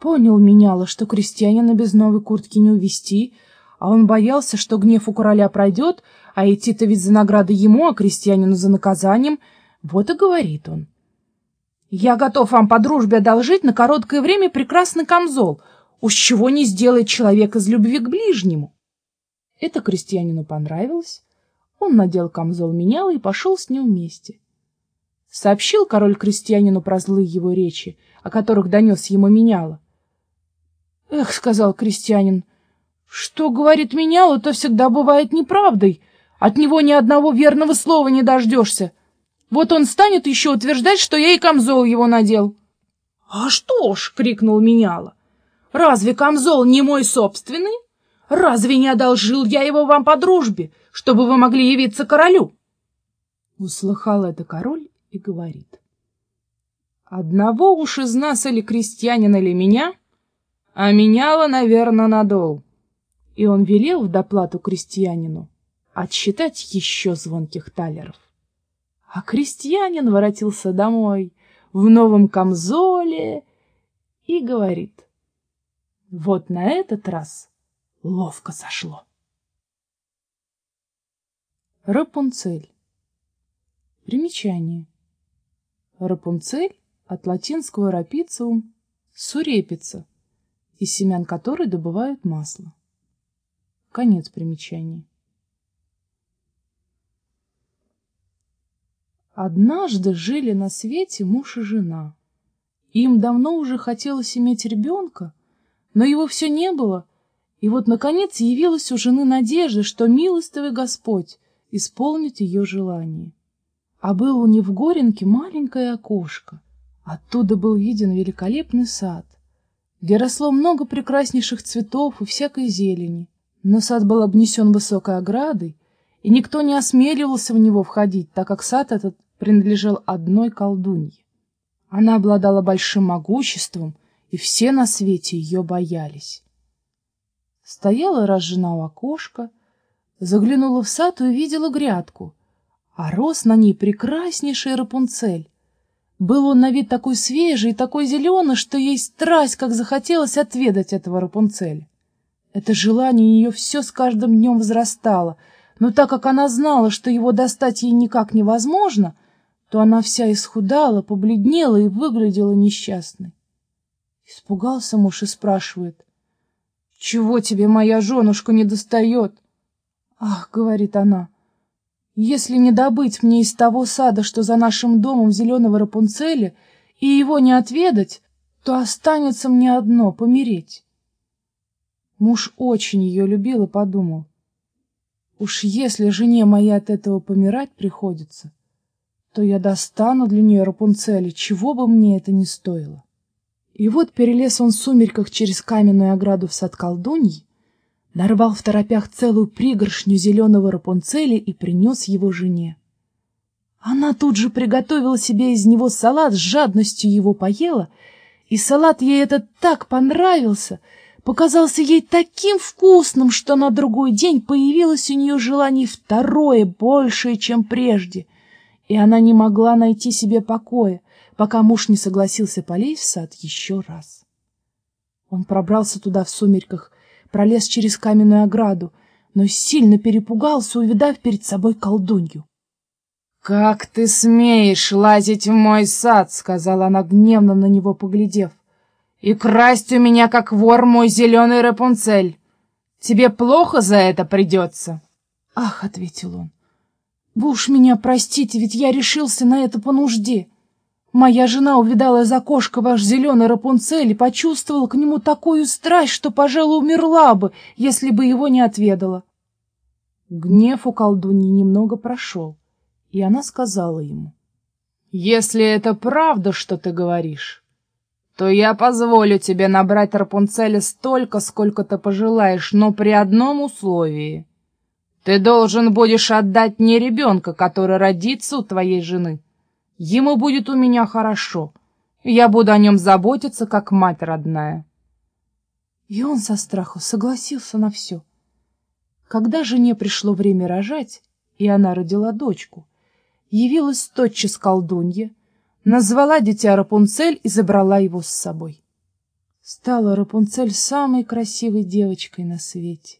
Понял меняло, что крестьянина без новой куртки не увести, а он боялся, что гнев у короля пройдет, а идти-то ведь за наградой ему, а крестьянину за наказанием. Вот и говорит он. «Я готов вам по дружбе одолжить на короткое время прекрасный камзол. Уж чего не сделает человек из любви к ближнему». Это крестьянину понравилось. Он надел камзол меняла и пошел с ним вместе. Сообщил король крестьянину про злые его речи, о которых донес ему меняла. «Эх», — сказал крестьянин, — «что говорит меняло, то всегда бывает неправдой. От него ни одного верного слова не дождешься. Вот он станет еще утверждать, что я и камзол его надел». «А что ж», — крикнул меняло, — «разве камзол не мой собственный? Разве не одолжил я его вам по дружбе, чтобы вы могли явиться королю?» Услыхал это король и говорит. «Одного уж из нас или крестьянина, или меня...» а меняла, наверное, надол. И он велел в доплату крестьянину отсчитать еще звонких талеров. А крестьянин воротился домой в новом камзоле и говорит, вот на этот раз ловко сошло. Рапунцель. Примечание. Рапунцель от латинского рапициум — сурепица — из семян которой добывают масло. Конец примечания. Однажды жили на свете муж и жена. Им давно уже хотелось иметь ребенка, но его все не было, и вот, наконец, явилась у жены надежда, что милостивый Господь исполнит ее желание. А было у нее в Горенке маленькое окошко. Оттуда был виден великолепный сад где росло много прекраснейших цветов и всякой зелени. Но сад был обнесен высокой оградой, и никто не осмеливался в него входить, так как сад этот принадлежал одной колдунье. Она обладала большим могуществом, и все на свете ее боялись. Стояла раз жена у окошка, заглянула в сад и увидела грядку, а рос на ней прекраснейший Рапунцель, был он на вид такой свежий и такой зеленый, что ей страсть, как захотелось отведать этого Рапунцеля. Это желание ее все с каждым днем возрастало, но так как она знала, что его достать ей никак невозможно, то она вся исхудала, побледнела и выглядела несчастной. Испугался муж и спрашивает, «Чего тебе моя женушка не достает?» «Ах», — говорит она, — если не добыть мне из того сада, что за нашим домом зеленого Рапунцеля, и его не отведать, то останется мне одно — помереть. Муж очень ее любил и подумал, уж если жене моей от этого помирать приходится, то я достану для нее Рапунцеля, чего бы мне это ни стоило. И вот перелез он в сумерках через каменную ограду в сад колдуньи, нарвал в торопях целую пригоршню зеленого рапунцеля и принес его жене. Она тут же приготовила себе из него салат, с жадностью его поела, и салат ей этот так понравился, показался ей таким вкусным, что на другой день появилось у нее желание второе, большее, чем прежде, и она не могла найти себе покоя, пока муж не согласился полезть в сад еще раз. Он пробрался туда в сумерках, пролез через каменную ограду, но сильно перепугался, увидав перед собой колдунью. — Как ты смеешь лазить в мой сад? — сказала она, гневно на него поглядев. — И красть у меня, как вор, мой зеленый Рапунцель. Тебе плохо за это придется? — Ах, — ответил он, — вы уж меня простите, ведь я решился на это по нужде. — Моя жена увидала из окошка ваш зеленый Рапунцель и почувствовала к нему такую страсть, что, пожалуй, умерла бы, если бы его не отведала. Гнев у колдуньи немного прошел, и она сказала ему, — Если это правда, что ты говоришь, то я позволю тебе набрать Рапунцеля столько, сколько ты пожелаешь, но при одном условии. Ты должен будешь отдать мне ребенка, который родится у твоей жены. — Ему будет у меня хорошо. Я буду о нем заботиться, как мать родная. И он со страху согласился на все. Когда жене пришло время рожать, и она родила дочку, явилась тотчас колдунья, назвала дитя Рапунцель и забрала его с собой. стала Рапунцель самой красивой девочкой на свете.